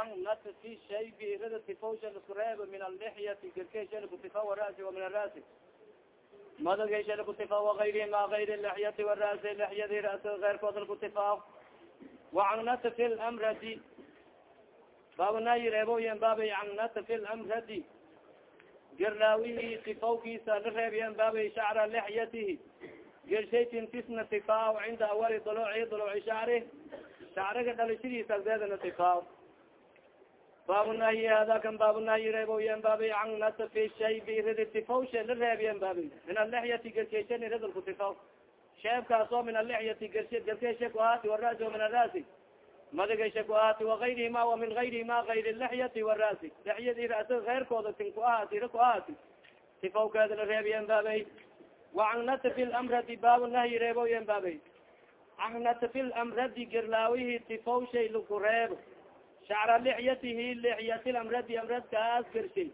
wacan natfi shaybi irada tifowsha laskureebo min alixyati gerkesha lakutifa warasi wa min arasi madagesha lakutifa wagayri ma gayri lixyati warasi lixyadi rasi keyrkood lakutifa wacan natfi lamradi baabanayi reeboyen baabay an natfi lamradi gerlaawihi tifawkiisa la reebiyen baabay shacra lixyatihi gershaytin tisna tifaaw cinda awali duluci duluci shacri shacriga dhalashadiisa agdeedana tifaaw baabnahyi hada kan baabnahyi reebo yembaabay an nasa fi shaybi ridi tifaw she la reeb yembaabay min alexyati gerkeshani ridilku tifaw sheebkaas oo min alexyati gersh gerkeshe ku aati warasi o min arasi madageshe ku aati wagayrihima wa min gayrihima gayri lexyati warasi lexyadi rasa eyrkooda tin ku ahaati ira ku ahaati tifawkeeda la reeb yembaabay wa an nasa fi lamradi baabnahyi reebo yembaabay an nasa fi lamradi gerlaawihi tifaw shay reebo shacra lixyatihi lixyati lamradi amradkaas gershay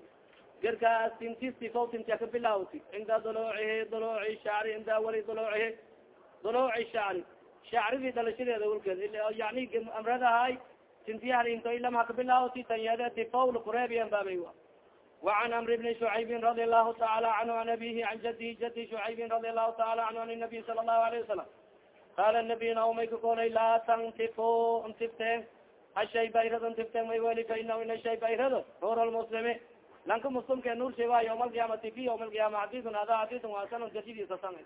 gerkaas tintis tifaw tinta ka bilawti cinda duluucihi duluuci shacri cinda awali duluucihi duluuci shacri shacridii dhalashadeeda ulkeed yani amradahay tintiyaharinto ilam hakabilaawti tanyade tifaw lakureebiyen baabay وعn cمr بن شعayb رadi الlahu taعala عnhu an abihi an jadhi jadi شعayb رadi الlahu taعala عnhu an النaبي sala الlahu عlaه وasaلam qala النaبy naomay kakolay laa tantifo ntifte ashay bayrada tifte may weli fainahu in ashay bayrada nur lmuslimi lanka muslimka nuurshay waa yawma alqiyaamati fi yawma alqiyaama xadisun ada xadisun waa sanan jadidisa sana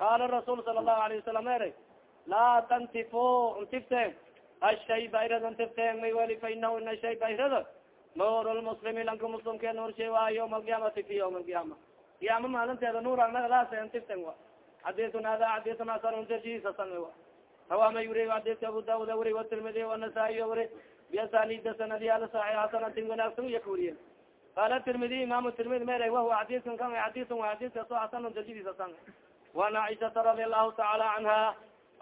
qaala rasuul sala allahu alayhi wasalam eray laa tantifo ntifteen ashay bayrada ntifteen may weli fainahu in ashay bayrada nur lmuslimi lanka muslimka nuurshay waa yawma alqiyaamati fi yawma alqiyaama qiyaama maalinteeda nuur anaga laasa ntiften wa xadisun ada xadisun asanun jadidisa sana wa rawa ma yuri xadiska abu daud wari watirmidi anasaiy wari biasanida sanadiyal saxi xasanatin wanaagsan iya kawuriye qala tirmidi imam tirmidi mere wahuwa xadiskan kan xadisun wa xadiskaso xasan jadidiisa san وan caiشata radi الlahu taعala canha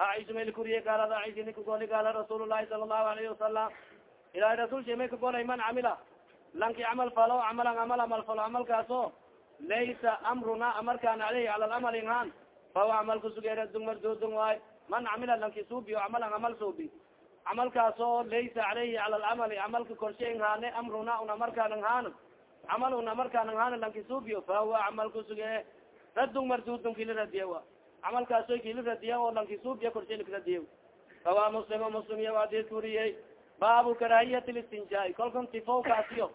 aiشha may lakuriye gaalad aiشha nika goli gaala rasuul الlahi sala الlahu alayhi wasalam ilahi rasulsha may ka golay man camila lanki camal falo camalan camal amal falo camalkaaso laysa amruna amarkaan aleyhi cala lamali han fahuwa camal kusugeera dung mardudung waay man camila lanki suubi o camalan camal suubi. Camalkaasoo laysa caleyhi cala lamali camalka korshe haane amruna una markaan haano camal una markaan haano lanki suubiyo fahuwa camal kusuge radung mardudung kila radiya wa. Camalkaaso kila radiya oo lanki suubiya korshe lakaradiya fahuwa muslim muslim iya adis kuriyey. Baabu karaahiyat listinjaa kolkan tifowkaasiyo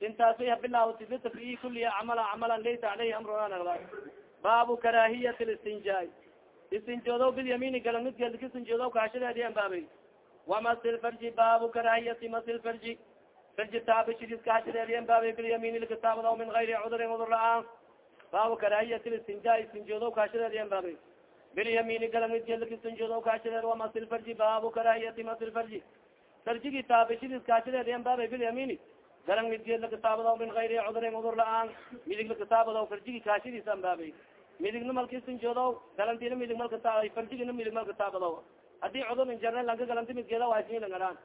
intaasi habilawtidita fi kuliya camala camalan laysa caleyhi amruna baabu karaahiyat listinjaa istinjoodo bilyamini galamidgeed kasinjoodo kaashadeedian baabay. Wamasil farji baabu karaahiyati masil farji farji taabishidis kaashadeedian baabay bilyamini likitaabado min gayri cudurin cudur la'aan baabu karaahiyati listinjaa istinjoodo kaashadeedian baabay. Bilyamini galamidgeed kasinjoodo kaashadeed wamasil farji baabu karaahiyati masil farji farjigi taabishidis kaashadeedian baabay bilyamini galang midgeed lakitaabado min gayri cudurin cudur la'aan midig lakitaabado farjigi kaashadiisan baabay midigna malkisinjoodo galantina midig malkata farjigina midig malkataabado haddii cudur injarna lanka galanti midgeeda waasmilangaraan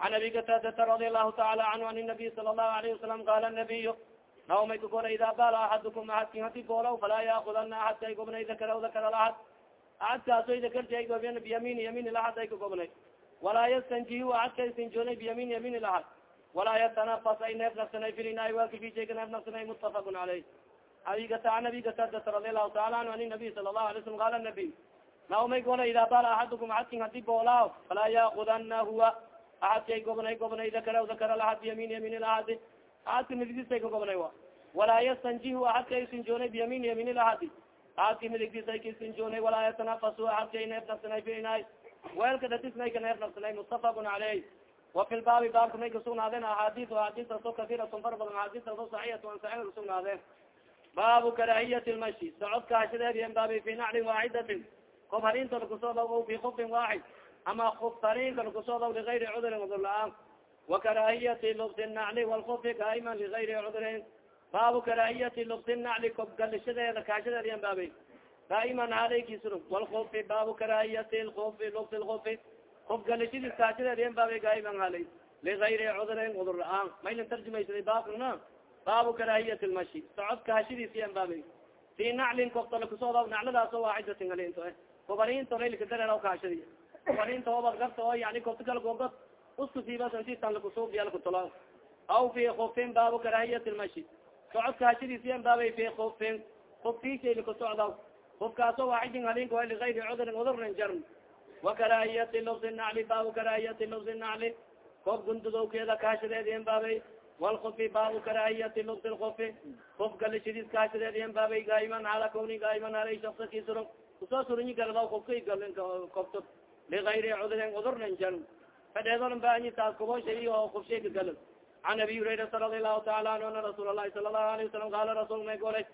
can abi katadata radi allahu taala canhu an nabiy sala allahu alayhi wasalam qala nabiy naomay kakora ida baala axadukum ahadkin hadi boolaw falaa yaakudana ahadka ay gobnay dakara dakara laad ahadkaaso dakarti ay goben biyamin yamin lahad ay ka gobnay walaa yastanjihu ahadka isinjoonay biyamin yamin lahad. Walaa yatanafas ay neef nafsanay filinaay wakifijeka neef nafsanay mutafaqun caleyh abigata an abi katadata radi allahu taala anhu an nabiy sala lahu alay slam qala nabiy naomay gola ida baala axadukum ahadkin hadi boolaaw falaa yaakudana huwa ahadkay gobnay gobnay dakara dakara lahad biyamin yamin lahadi ahadka midigdisay ka gobnay wa walaa yastanjihu ahadka isinjoonay biyamin yamin lahadi ahadka midigdisay kasinjoonay walaa yatanafasu ahadkay neef nafsanay filinaay weelka dhatisnay ka neef nafsanay mutafaqun caleyh wafi lbaabi baabka may kasugnaadeen axaadis axaadistaso kasiratun far badan axaadistaso saxiixat an saxiix kasugnaadeen baabu karaahiyati lmashi socodka hashadeediyan baabi fi naclin waaxidatin kob harinta lakusoodaw fi kufin waaxid ama kuf harinka lakusoodaw ligayri cudurin cudur la'aan wakaraahiyati lubsi nacli walkufi kaiman ligayri cudurin baabu karaahiyati lubsi nacli kob galishadeeda kaashadeediyan baabi kaiman haleykiisur walkufi baabu karaahiyati lkufi lubsi lkufi of galishadis kaashadeediyan baabi kaiman haley ligayri cudurin cudur la'aan maylan tarjumaysaday baabkana baabu karaahiyat lmashi socodka hashadiisiyan baabi fi naclin koftala kusooda nacladaas oo waaxidatin halinto eh kobarinta raylka dareeraw kaashadi kobarinta obad garta oo yani kofta kala googod usku siibas inti tan lakusuubiya lakutolo aw fi kufin baabu karahiyat lmashi socodka hashadiisiyan baabay fi kufin kufkiishay lakusocdaw kufkaaso waaxidin halinka wa ligayri cudrin udurnin jarn wakarahiyati lubsi nacli baabu karahiyati lubsi nacli kof gundudowkeeda kahashadeediyan baabay walkufi baabu karahiyati lubsi lkufi kuf galishadiis kahashadeediyan baabay gaayiman hala kawni gaayiman halay shaksa surun ku soo surinyi galadaw kufka kofto ligayri cudrin udurnin jarn fadheedon baanyi taas kubosha iyo kufshayka galad an abi hurairata radi allahu taala anhu ana rasuul alahi sala allahu alayه wasalam qaala rasul may golay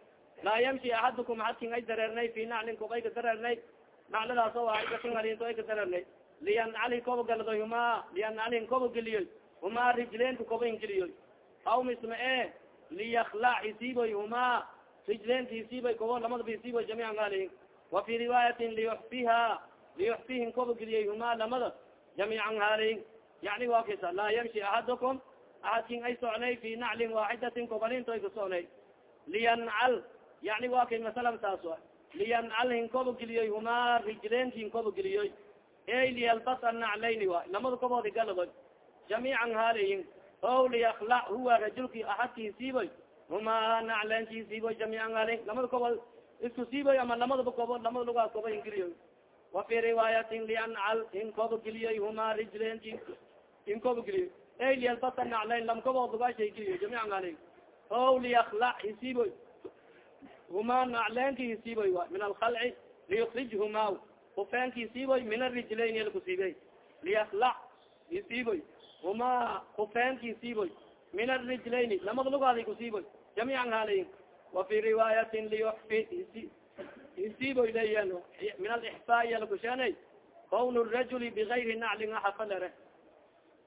laa yamshi axadukum xadkin ay dareernay fi naclin kub ay ka dareernay nacladaas o aikatin halinto ay ka dareernay liyancalhi koba galadoy huma liyancalhin koba geliyoy huma rijleenka koba ingeliyoy aw misma e liyaklac hisiiboy huma rijleenka hisiiboy kobo lamadaba hisiiboy jamiican wa fi riwaayatin liyuxfiha liyuxfihin koba geliyoy huma lamada jamiican halihin yani wa kisa laa yamshi axadukum aadkin ay socnay fi naclin waaxidatin kobalinto ay ka socnay. Liyancal yani wa kay masalan taas a liyancal hinkoba geliyoy huma rijleenki hinkoba geliyoy ey liyalbas annaclayni wa lamada koboodi galadoy jamiican haalayin o liyaklac huwa rajulki axadki siiboy huma nacleenki siiboy jamiican haalayin lamada kobood isku siiboy ama lamadaba kobood lamada lugaa koba hingeliyoy wa fi riwaayatin liyancal hinkoba geliyoy huma rijleenki hinkoba geliyoy ey liyalbasa naclayn lamkabood lugaashay geliyoy jamiican haalayin o liyaklac hisiiboy huma nacleenki hisiiboy min alkalci liyukrijhuma kufeenki hisiiboy min arijlayn lakusiibey liyaklac hisiiboy huma kufeenki hisiiboy min arijlayni lamada lugaadi kusiiboy jamiican haalayin wa fi riwaayatin liyuxfi hisiiboy leyan min alixfaaiya lakusheanay kawn rajuli bigayri naclin axafalere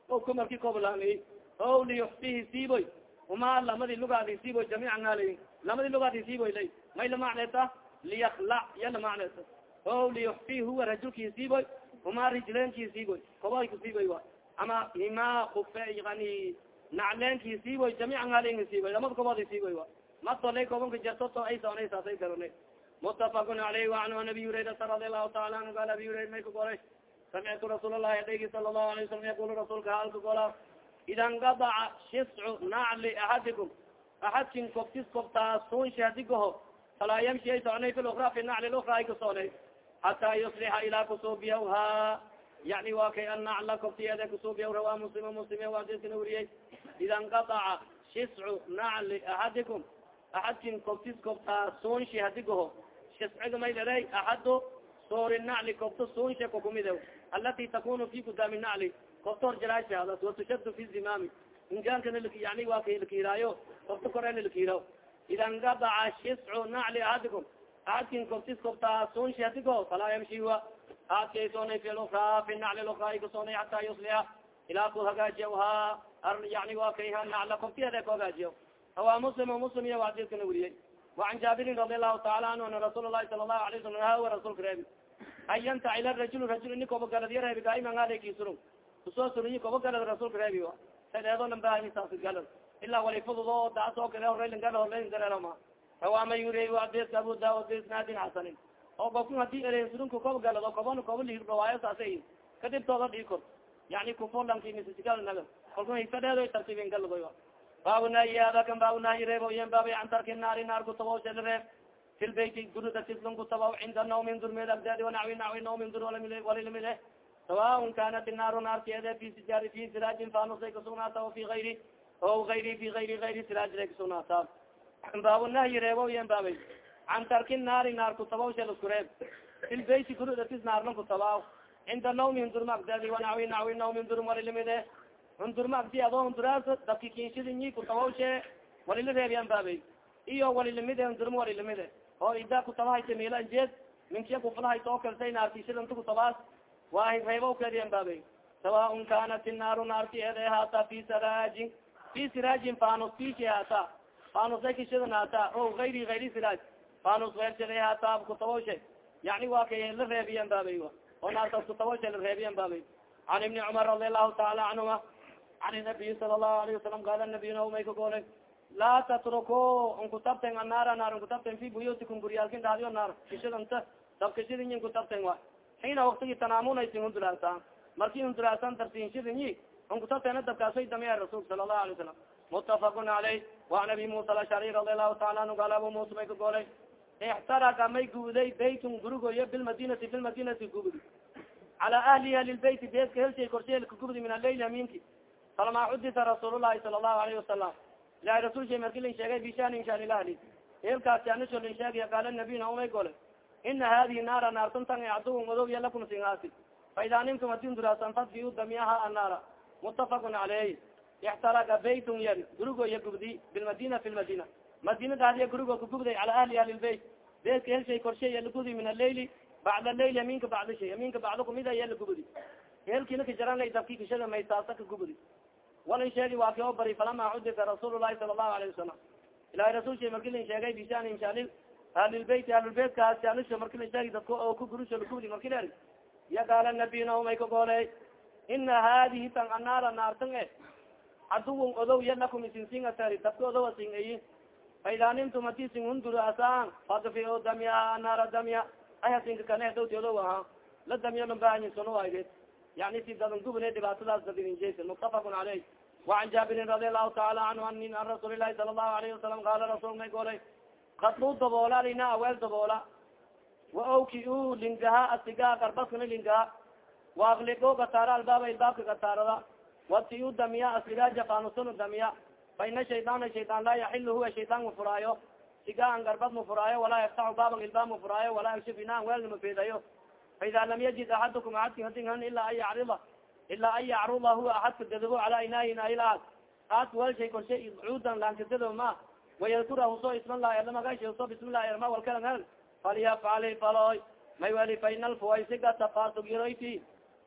o kumarki koblaangay o liyuxfi hisiiboy huma lamadi lugaadi hisiiboy jamiican haalayin lamadi lugaad hisiiboy lay may lamacneta liyaklac ya lamacneta o liyuxfi huwa rajulki hisiiboy huma rijleenki hisiiboy koboy kusiiboy wa ama hima kufe yani nacleenki hisiiboy jamiican haalayin hisiiboy lamada kobood hisiiboy wa matolay kobanka jartoto ay soonay saasay garana mutafakun alayh waanhu an abi hurairata radi allahu taala anhu qaal abi hurayra may ka golay samictu rasuul allahi adaygi sala allahu alay wasalam yaqulu rasuulka halka gola ida ngadaca shiscu nacli axadikum axadkin kobtis kobtaa sunsha hadi gaho falaa yamshi ay soconay fi lukra fi nacli lukra ay kasoonay hataa yuslixa ilaa kusuubiyaha yani wa kay annacla kobtiyeede kusuubiya rawaa muslima muslime waa diskana weriyey ida ngadaca shiscu nacli axadikum axadkin kobtis kobtaa sunshi hadi gaho shisciga may leray axadu soori nacli kobto sunsha kakumide alati takunu fi gudaami nacli kobto horjalaashadas watushadu fi zimami ingaankana yani waa kay lakiraayo kobto korena lakiraw ida ngadaca shiscu nacli axadikum axadkin kobtis kobtaa sunshi hadi gaho falaa yamshiwa aadkay soonay fi lukra fi nacli lukra ay kasoonay hataa yusliha. Ilaa ku hagaajiya ha yani waa kay nacla kobtiyeede ku hagaajiya awa muslim muslim iya adidkana weriyey وan jaabirin radi alahu taala anhu ana rasuul lahi sala lahu alay salam hawa rasuulka reebi. An yantacila rajul rajul ini koba galad ya reebi gaiman aleki surun. Kusoo suriyi koba galad rasuulka reebi sadeedo lan bahay saas galad. Ilaa wali fududo daasoo kale horeylan gala horeylan garelama rawama yuriy adidka abu daud bisnaadin xasanin oo kofku haddii ere surunka koba galad oo kobana koba li rawaayo saasa kadib tooda dhii kor. Yani kufolanki misisigal naga. Higsadeedo tartiibin galadoy baabunahiyada kan baabunahyi reebo yan baabay an tarki naari naar kutabaw shala reeb. Fi lbeyti gurida tislon kutabaw cinda nawmin durmeed agdaadi wanacwi nacwi nawmin dur walilamid eh sawaun kanat inaaru naartiede fi sijaari fi siraajin faanusay kasugnaata o fi ayri o ayri fi ayri ayri siraajray kasugnaata baabunahyi reebo yan baabay an tarki naari naar kutabaw shala isku reeb fi lbeyti gurida tis naarlon kutabaw cinda nawmin durma agdaadi wanacwi nacwi nawmin dur walilamid eh hundurma agdi adoo hunduraas dabki kinshidinyi kutabawshe walila reebiyan baabey iyo walilamide hundurma walilamide oo ida kutabahaysa mila jeed minkiya kufalahaysa oo kalsa naartishidanta kutabaas waa reebo keediyan baabey sawaaun kanat inaaru naarti ede haata fi siraajin fi siraajin fanus kishi haata fanusay kishidan haata o ayri ayri siraaj fanus weershaday haata kutabawshe yani waa kay la reebiyan baabey oo naartaas kutabawshe la reebiyan baabey can ibni cumar radi allahu taala canhuma an nabiy sala lahu alayه wasalam qaala nabiyna may ka goolay laa tatruku nkutabten anaara naar nkutabten fi buyutikum guryaalkin dhadiyo naar kishidanta dabkishidinyi nkutabten wa xiina waktigi tanaamunaysin hunduraasan marki hunduraasan tartinshidinyi unkutatena dabkaasoy damiya rasulka sala allahu alay salam mutafakun caleyh waan abi musa alashari radi allahu taala anhu gaal abu musa may ka goolay ixtaraka may guuday baytun gurigoyo bilmadinati bilmadinati gubdi cala ahlihi ahlilbeyti beedka helshay korshe kagubdi min aleyl aminki falama cudita rasuul llahi sala allahu alayhi wasalam ilahi rasul shay marki lin sheegay bishanin shan ahli eelkaasi anisho lin sheegaya qaala nabiyna umay gole ina hadihi naara naartuntan aduun odow yalakum singaasi faida nimtum adin duraasan fadfiu damiyaha annaara mutafakun caleyh ixtaraka baytun yar gurigo iya gubdi bilmadina fi madina daadiya gurigo kagubday cala ahli ahlilbeyt beedka helshay korshe yalagudi min aleyli bacd leyl yaminka bacd shay yaminka bacdo kumida iya lagubdi eelkina kajaran dabki kashada maysaasa kagubdi walin sheegi waa ki oo bari falama cudika rasuul lahi sala allahu alayhi wasalam ilahi rasul shay marki lin sheegay bishanin shani ahlilbeyt ahlulbeytkaas anisho marki lin sheegi dadka oo ku gurusho lagubdi marki ler ya qaala nabiyna umay ka gooley ina hadihi tan anaara naartan e caduwon odow ya lakum isinsin atari dadka odow asin ayi faida nimtum ati sin hundur asaan fadfi damya anaara damya ay hasinka kane dowti odow aha la damya lambaahin sono ayde yani si dadan gubne dhibaatadaas dadinjeysa muttafaqun caleyh wacan jaabirin radi allahu taala canhu an an rasuuli lahi sala allahu alayhi wasalam qaala rasul may golay kaduu daboola lina aweel daboola wa awki u lingaha. Asigaa garbaskana lingaha waakligo gataara albaaba ilbaabka gataarada wati u damiya asigaa jafanusunu damiya fa ina shaydaana shaydaan laa yaxilu huwa shaydaan mafuraayo sigaan garbad mafuraayo walaa yaftaxu baaban ilbaab mafuraayo walaa yakshif inaan weelna mafeedayo faida lam yajid axadukum axadki hadinhan ilaa an yacrida ilaa an yacruda huwa axadka dadabo calaa inaayin ailaad aad welshay korshay cuudan laankadado ma wayadkura huso ismallahi ala magashi huso bismillahi arma walkalan hel falyafcali faloy may weli fa ina alfuwaysiga tafasugiroyti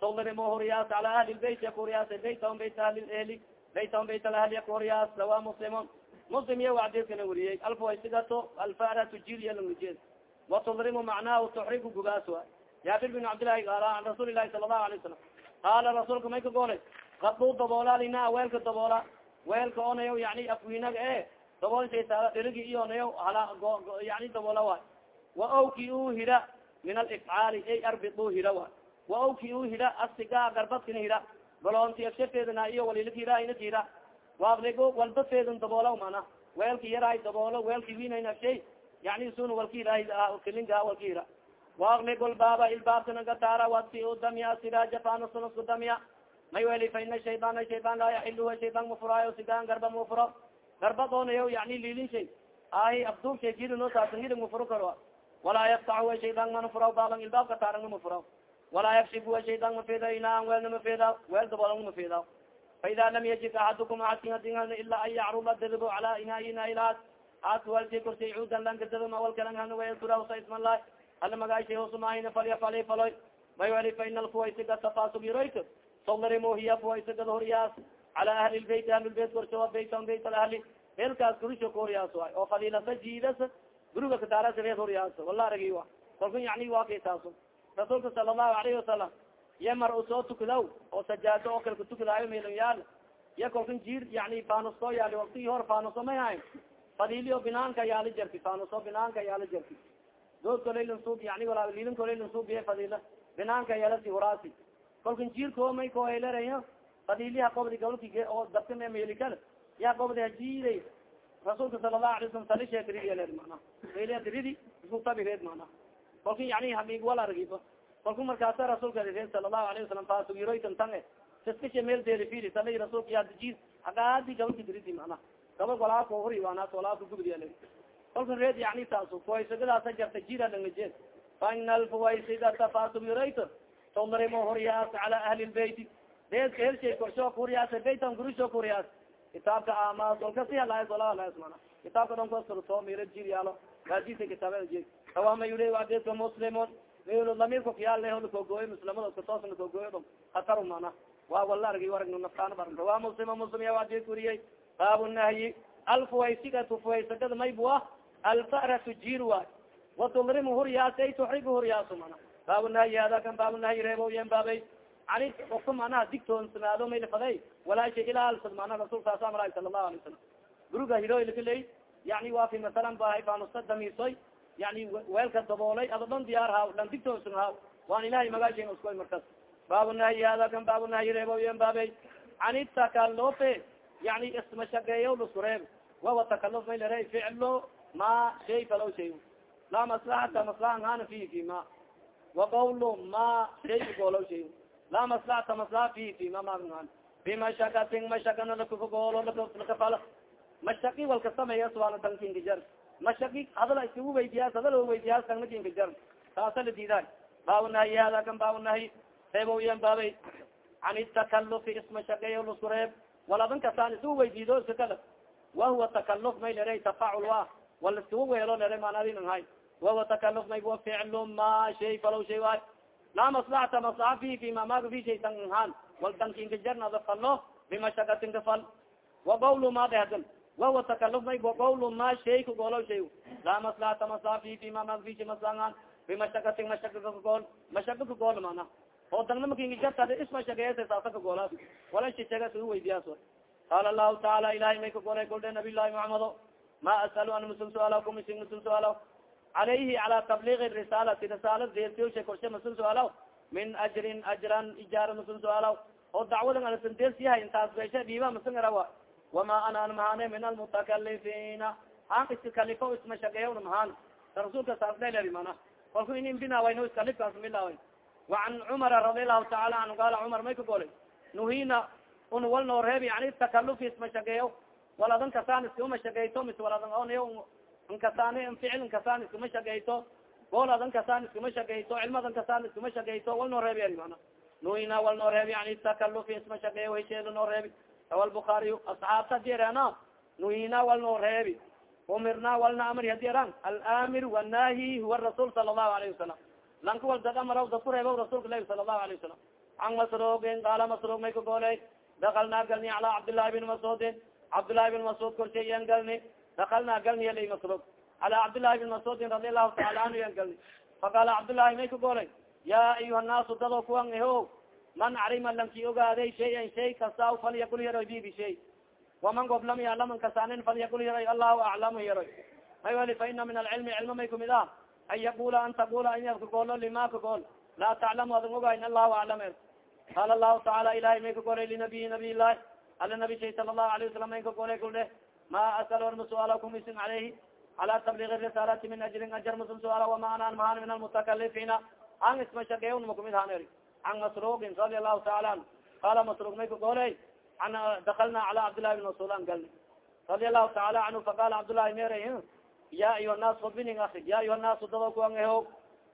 tawdarimo horiyaas cala ahli lbeyt yakuriyaas beytahum beyt ahli beytahum beyt alahli yakuriyaas sawa muslimun muslim iya wacdeedkana weriyey alfuwaysigato alfaratu jiliya langujeed watudrimu macnahu tuxrigu gubaas wa jaabir bin cabdillahi qaala an rasuuli lahi sala allahu alay wasalam qaala rasuulka may ka goolay kaduu daboola lina weelka daboola weelka onayo yani afwinaga e daboolsha dhirigi iyonayo hala yani daboola waay wa awki u hira min alifcaali ay arbidu hira waay wa awki u hira asiga garbadkina hira galoonti afshafeedana iyo walilakirahina hira waabligo walba feedin daboola mana. Weelki yarahay daboolo weelki winayn afshay yani sun walki irahay kilinga walki hira waakligo lbaaba ilbaabkana gataara wati u damya siraaja fanusnusku damya may weli fa ina shaydaana shaydaan laa yaxiluha shaydaan mafuraayo sigaan garba mafuro garba doonayo yani liilin shay. Ahi abduub shay jirino saasan hirig mafuro karo. Walaa yaftax wa shaydaan mana furaw baaban ilbaab kataarana mafuraw walaa yakshif wa shaydaan mafeeda inaan weelna mafeeda weel daboolana mafeeda faida lam yajid axadukum aadkin adinhan ilaa an yacruda dadibo calaa inaaina ilaad aad walshay korsay cuudan lankadadoma walkalanhana wayadkurahsa ismallahi ala magaashay hosumahayna falyafali faloy may weli fa ina alfuwaysiga tafasugiroyka sawlarimo hiya fuwaysagada horyaas cala ahli lbeyt ahlulbeyt korshawa beytan beyt alahli eelkaas gurisho ka horyaas waay oo faliilasa jiidas guriga kataarasa reed horyaas wala aragi wa kalku yani waa kay taaso rasuulka sala allahu alayhi wasalam iya mar u soo tukadaw oo sajaado oo kale katukadaayo meelon yaal iya kalkan jiir yani fanusko yaali waktigii hor fanuso may hayn faliilio binaanka yaali jarti fanuso binaanka yaali jarti doodkolaylan suub yani wala liilin kolaylan suubiye fadila binaanka yalasi huraasi. Kolkan jiirko may kohelerayo fadiliha qobdi gabalki oo dabka melikal ya qobdi hajiiday rasuulka sala allahu alay salam salishe tiridi mana meli tiridi isku tabireed mana kolkan yani habig wal argiba kolku markaasa rasuulka sala allahu alayhi wasalam fasugiroytan tan e fiskashe meel deelifili sala rasuulka yajiid hagaadi gabalki tiridi mana gabal walaa ko huri waanaas walaa ku gubdiya kolkan reed yani taasu fuwaysagadaasa jarta jira langajeed fa ina alfuwaysigata fasugirayto tawdarimo horiyaas cala ahli lbeyti deedka helshay korsho kuriyaas beytan gurisho kuriyaas kitaabka ama solkasi halaas wala halaas mana kitaabka dhan kosurto mira jir yaalo. Gaajisa kitaabada jir awama yule wadeedka muslimun lamirka kiyaalkogoy muslimada katoosna kogoyo dom. Hatar mana. Waa wala bar rawa muslima muslim ya wadeed kuriyay baabu nahyi. Alfuwaysigatu fuwaysagada maybua alfaratu jir waay watudrim huryaas ay tuxrig huryaaso mana. Baabunahyi hada kan baabunahyi reebo yen baabay ani ofka manaha digtoonsanaado maylafaday walaasha ilaalsad mana rasulka saasa amaraay sala allahu alay salam guriga hiroylkaley yani waa fi masalan damiisoy yani weelka daboolay ado dhan diyaar haaw dhan digtoonsan haaw waan ilahay magaashen uskoy markas baabunahyi hada kan baabunahyi reebo yen baabay can itakalufi yani ismashageeyo laskureeb wawa takaluf may lare ficlo ma shay falow shay laa maslaxata maslaxa hana fi fi ma waqawlu ma shay goolow shay laa maslaxata maslaxa fi fi ma maaan bimashakatin mashakana lakagoolo lakafalo mashaki walka sameeya suaana dankinkajar mashaki hadala iskagu weydiyaas hadal weydiyaas tangnakinkajar taasa la diidaay baawnahyi hada kan baawnahyi reeboyan baabay can itakalufi ismashageeyo luskureeb waladan kasaan isugu weydiido iska kala. Wahuwa takaluf may lere tafacul wa wala iskagu weelo lere maanadin hay wahuwa takaluf may wa ficlu ma shay falow shay waay. Laa maslaxata maslaxa fi fi mamaga fi shay haan. Wal dankinkajarnada falo bimashakatin kafal waqawlu ma dehdan wahuwa takaluf may waqawlu ma shay kagolo shay laa maslaxata maslaxa fi fi mamaga fi bimashakatin mashaka kagool mashaka kagool mana oo dangnamakinkajarta ismashageesa saasa kagoolaas wala shishaga sugu weydiyaas qaala lahu taala ilahay may kagolay kuldhe nabiy llahi muxamado ma asalu an masul suaala kumising masul suaala calayhi cala tabliigi risaalati risaalad deertiyosha korshe masul suaala min ajrin ajran ijaara masul suaala oo dacwadan anasan deersiyahay intaas besha dhiiba masan arawa wama ana an mahane min almutakalifiina an iska kalifo ismashageeya mahaan rasuulka saas leleri mana kalku inin binawayno iskalifkaas milaaway وan cmara radi lahu taala anhu gaala cumar may ka golay nuhina un wal noo reebi yani takalufi ismashageeyo waladan kasaan iskuma shageyto mis waladan onyo nkasaan ficil nkasaan iskuma shageyto gool adan kasaan iskuma shageyto cilmadan kasaan iskuma shageyto wal noo reebi ari mana nuhina wal noo reebi yani takalufi ismashageeyo hesheeda noo reebi rawa lbuaariy asxaabta hadi ereno nuhina walnoo reebi umirna walna amri hadi eran alamir wanahi huwa rasul sala allahu alayhi wasalam lanka wal dad amaraw dadku reebo rasulka ilahi sala allahu alayhi wasalam an masrugin qaala masrug may ka gooley dakalnaa galni calaa cabdillahi bini mascuudin cabdillahi bini mascuud korshay yan galni dakalnaa galni yalay masrug calaa cabdillahi bini mascuudin radi allahu taala anhu yan galni. Faqaala cabdillahi may ka gooley ya ayuha naasu dado kuwan iho man carima lanki ogaaday shayan shay kasta falyakul yaroy bi bishay waman gob lam yalaman kasaanin falyakul yaroy allahu aclamu yaroy may wali fa min alcilmi cilma may kumid ah an yaqula an taqula in ad kagoolo lima kagool laa taclamu adan ogayn allahu aclam qaala lahu tacaala ilahay may kagolay linabiyi nabiy lahi ala nabi shay sala allahu alayه wasalam may kagolay kuldhe ma asal orma suaala kumisin caleyhi cala tabliigi risaalati min ajrin ajar musum suaala wama anaan mahaan min almutakalifiina an ismashageyn makumid haan eri an masrugin radi allahu taala anhu qaala masrug may kagoley an dakalna cala cabdillahi bin masud an galni radi allahu taala canhu faqala cabdullahi mere ya ayuha nas odbining aki ya ayuha nasu dado kuan eho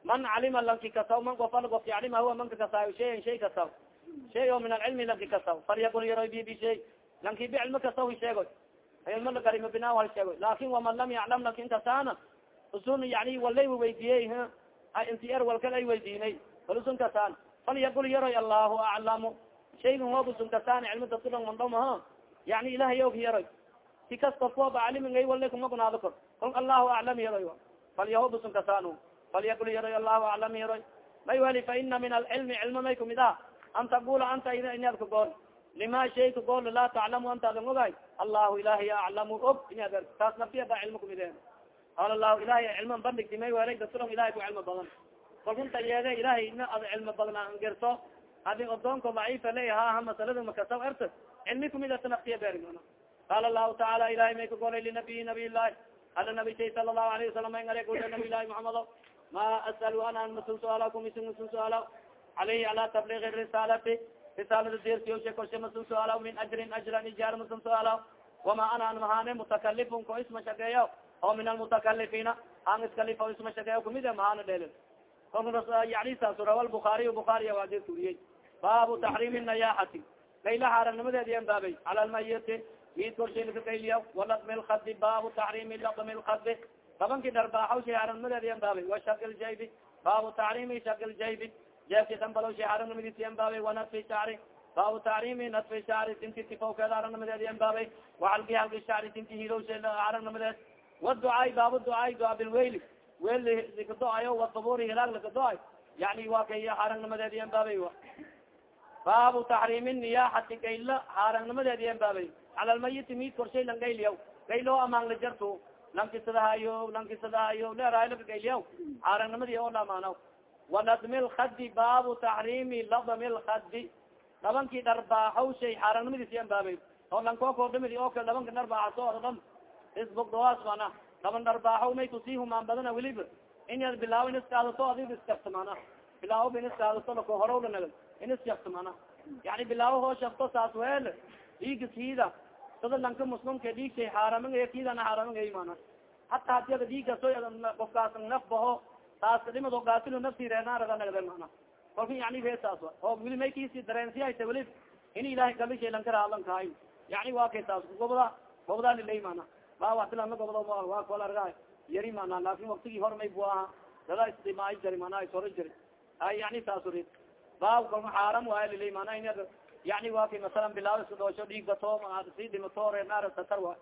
man calima lanki kasaw man gofal gofki calima huwa manka kasaayo shayan shay kasaw shay oo min alcilmi lanki kasaw falyakun yaroy bi bishay lanki bicilmi kasaw hisheegoy ilma lagarima bina hal sheegoy laakin waman lam yaclam lankin kasaana usun yani walay weydiyey inti er walkal ay weydiinay falusun kasaan falyakul yaroy allahu aclamu shaygan hoobusun kasaan cilmi dadkudan mandhamaha yani ilahay og yaroy si kas kofkoba calimingay wala kuma gunaado kor kol allahu aclam yaroy falyahobusun kasaan falyakul yaroy allahu aclam yaroy may wali fa ina min alcilmi cilma may kumid ah an taqula anta inaad kagool lima shay kagool laa taclamu antaadan ogay allahu ilahiy aclamu og inaad taas naftiya ba cilmo kumide qaala lahu ilahay cilman bandhigti may welay dadkulon ilahay ku cilmo badan kalkunta yeede ilahay ina ad cilmo badan an gerto. Adi odoonko daciifa ley haha masalada makasaw erta cilmi kumid ata naftiya beeri qaala lahu tacaala ilahay may kagolay linabiyi nabiy llahi ala nabi shay sala allahu alayhi wasalam may ngale kule nabiy lahi muxamado ma asal ana masul suaala kumisin masul suaala. Alayhi ala tabliigi risaalati risaalada deertiyoshe korshe masul suaala min ajrin ajran ijaar masul suaala. Wama ana an mahane mutakalifun ko isma shageeyo oo min almutakalifiina an iskalifo isma shageeyo kumid mahana dhelin yani saas rawa lbukaariy bukaariya waa deer turiyey. Baabu taxriimi nayaxati layla xaaragnimadeedi an baabay cala lmayiti mid korshay lakakayliya waladmi lkadi baabu taxriimi ladmi lkadi tabanki dharbaaxaw shay xaaragnimadeedi an baabay ljaybi baabu taxriimi shak ljaybi jeefki dambalow shay xaaragnimadiisi an baabay shacri baabu taxriimi nadfi shacri tinti tifowkeeda xaaragnimadeedi an baabay waxalki halki shacri tinti hilow shay xaaragnimadeed waducaay baabu ducaay duaa bilweyli wel likadoayo wadaburi hilaag lakadoay yani waa kay xaaragnimadeedi an baabay baabu taxriimi niyaxati gayla xaaragnimadeedi an baabay. Cala lmayiti mid korshay lan gayliyaw gaylo amaan la jarto lankisadahayo lankisadahayo leeraalaka gayliyaw xaaragnimadi oo dhamaanaw waladmi lkadi baabu taxriimi ladmi lkadi dhabankii dharbaaxaw shay xaaraannimadiis yan baabay. Oo lankookoodhamidi oo kale dhabanka dharbaaxa soo oda dham isbogdawaas mana dhaban dharbaaxaw may ku sii humaan badana weliba. In yad bilaawo in iskaadato adig iskafta mana bilaawo in iskaadato lako horowla naga. In iskafta mana yani bilaawo hoo saas weel. Dhiiga kiida sada lanka muslimka dhiig shay xaaraamingaya kiidana xaaraamingay mana hata hadiyada dhiigaso qofkaas naf baho taas dhimado gaatilo nafsi reenaarada nagde mana kolka yani reesaas oo wili may kisi dareensiyayta weli in ilahay kalishay lankaraadlan kahay. Yani waa kay taas gobda gobdaa lilay mana ba waxtilana gobda waa kol argaay yari mana laakin waktigii hor may bu aha dada isdimaay jari mana isoro jari. Ay yani saas ri ba kolka xaaram waaya lilay mana in yani waa kay masalan bilaaw iska doosho dhiig bato si dhimato reenaara satar wa.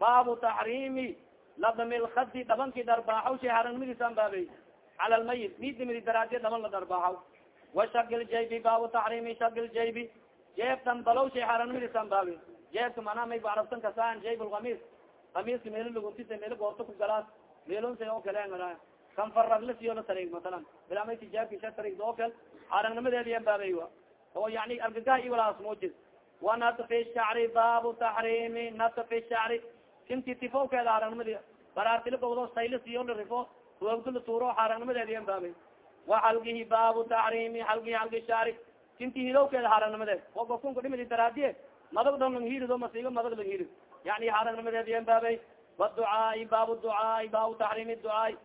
Baabu taxriimi ladami lkadi dhabankii dharbaaxaw shay haranimadiisaan baabey cala lmayit daraadiya dhaban la dharbaaxaw washakil jaybi baabu taxriimi shakil jaybi. Jeeb dambalow shay haranimadiisaan baabey jeebka manaa may barabsan kasaan jayb kamiska meelo laguntisa meelo goorto ku galaas meelonsa oo kale ngara kan faraglasio la tarig masalan. Bilamay tijaabki sha tarig oo kale harannimadeediyan baabey wa. Oo yani argagaha i walaas mujid wanatfi shacri baabu taxriimi natfi shacri. Kinti tifowkeeda haranimadi baraartila gobdo saylasiyo la rifo. Wagdula tuuro harannimadeediyan baabey wa halgihi baabu taxriimi halgihi halgi shacri. Kinti hilowkeeda harannimadeed oo gofkunka dhimidi daraadiye madag dhan lang hirido masiibo madag lang hirid yani harannimadeediyan baabey waducaai baabu ducaai baabu taxriimi ducaai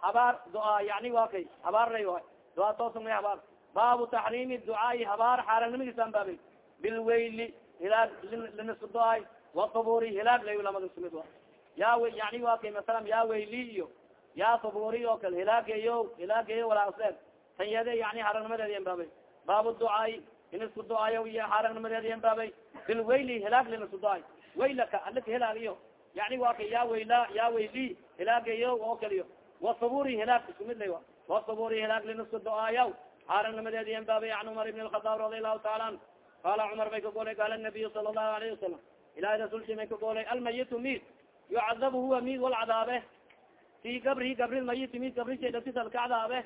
habaar duaa yani wa kay habaarray way duaa toosa habaar baabu taxriimi ducaai habaar xaarannimadiisaan baabay bilwayli hilaag linisku do-ay watuburi hilaag lay lamada sumid wa ya yani wa kay masalan ya wayli iyo ya tuburi oo kale hilaageyo hilaageyo walaasee tanyade yani xaarangnimadeediyan baabay baabu ducaai inisku do-ayo iyo xaarangnimadeediyan baabay bilwayli hilaag linisku do-ay waylaka alika hilaag iyo yani wa kay ya wayla ya wayli oo kaliyo. Watuburi hilaag iskumid lay wa watuburi hilaag linisku do-aayaw xaarangnimadeediyan baabay an cumar ibn alkhadaab radi allahu taala anhu. Qala cumar may ka golay qaala nabiyu sala allahu alayhi wasalam ilahi rasulki may ka golay almayitu mid yucadabu huwa mid wal cadaabe. Fi gabrihi gabri mayiti mid datisal ka cadaabe.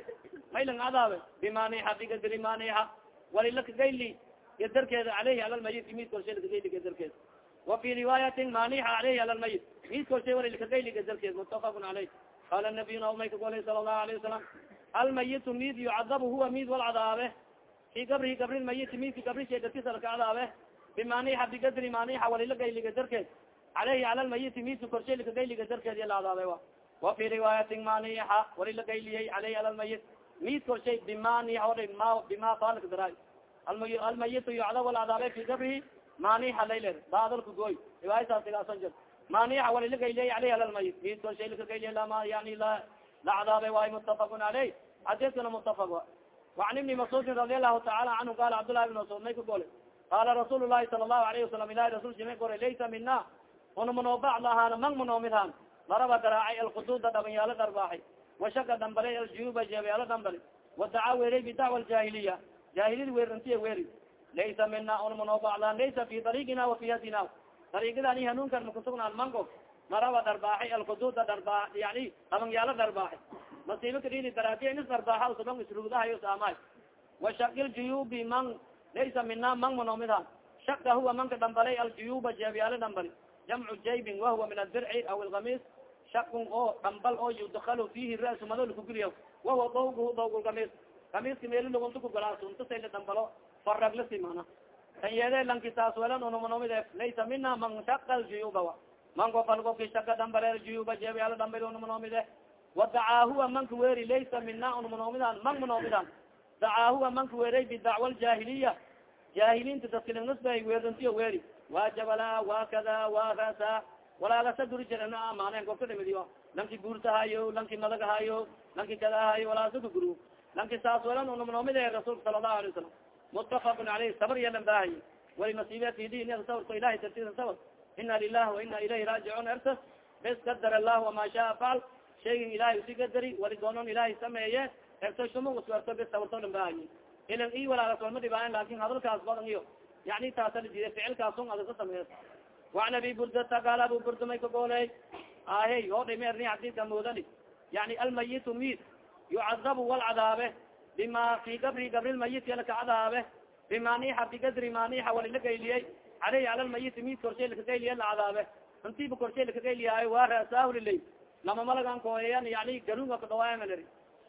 Maylang cadaabe. Bimanixa bigadri manixa walilakagayli gadarkeeda aleyhi ala lmayiti mid korshay lakagayli gadarkeeda wa fi riwaayatin manixa aleyhi ala lmayit mid korshay walilakagayli gadarkeed mutafaqun aleyh qala nabiyuna may ka golay sala allahu alayhi wasalam almayitu mid yucadabu huwa mid wal cadaabe fi gabrihi gabri mayiti midka gabrisha datisal ka cadaabe bimanixa bigadri manixa walilagayliga darkeed aleyhi ala lmayiti midka korshay lakagayliga darkeed iya la cadaabe wa wa fi riwaayatin manixa walilagayliyay aleyhi ala lmayit mid korshay bimanixa bima falka daray almayitu yucdab wal cadaabe fi gabrihi manixa layler baadalka gooy riwaayataasigason jir manixa wali lagayliya aleyh alalmayit miidkon shay lakagayliya lama yani la la cadaabe waayo mutafakun aleyh xadiiskana mutafaq wa wacan ibni mascuudin radi allahu tacaala canhu qaala cabdllahi ibn mascuud may ka gole qaala rasuul lahi sala allahu alayhi wasalam ilahi rasulki may goray laysa mina una manoobac lahaana mang manoomidhaan laraba garaacay alkuduuda dhabanyaalo dharbaaxay washaka dambale aljuyuba jeebayaalo dhambali wadaca weeray bidacwa aljaahiliya jaahiliyad weerintiya weeri laysa mina lahan laysa fi dariigina wa fi hadina dariigadani hanuunkan makusugnaan mango maraba dharbaaxay alkududa dharbaa yani dhabanyaalo dharbaaxay masiibo kadini daraadiya nis dharbaaxa usabang isrugdahayo saamaay washakil juyubi man laysa mina mang manomidha shaka huwa manka dhambalay aljuyuba jeebyaalo dhambali jamcu jaybin wahuwa min adirci aw ilkamis shakun oo dhambal oo yudakalu fihi rasu mado lakuguriya wahuwa dawgu dawg lkamis kamiska meeli lugunta kugalaas untasayla dhambalo faraglasi mana tan yeede lanki saas welan unumanomid laysa mina man shaka aljuyuba wa. Man gofal gofki shaka dhambale aljuyuba jeebyaalo dhambali unumanomide wadacaa huwa manka weeri laysa mina unmanomidan mang manomidan dacaa huwa manka weeray bidacwa ljahiliya jahiliinta dadkilinasba weedantiyo weeri. Wajabala wa kada wa rasa walaalasa guri jiran amaaneen gobka dhimidiyo lanki guurtahayo lanki madagahayo lanki kadahayo walaasa kaguru lanki saas welan unamanomide rasuulka sala allahu alay wasalam mutafaqun aleyh sabar yelan baahay wali masiibetidi sabarto ilahay dartisa sabar ina lilahi wa ina ilayhi raajicuun ertas bes kadar allah wama shaa facal shaygin ilahay usi gadari wali doonon ilahay sameeye erto shuma uswerto bes sabarto dhan baahay ilan i walaagas walma dhibaayan laakiin hadalkaas badan iyo yani taasa lajida ficilkaasun adasa sameeya waan abi burdata gaal abu burda may kagooley ahe oo dhimi erni xadiidka moodani yani almayitu mid yucadabu wal cadaabe bima fi gabri gabri lmayiti alka cadaabe. Bimanixa bigadri manixa wali la gayliyey aleyhi cala lmayiti mid korshay la cadaabe. Intiba korshay lakagayliyaayo waa rasahulilay lama malagan kooyayan yani garuga kadhawaayan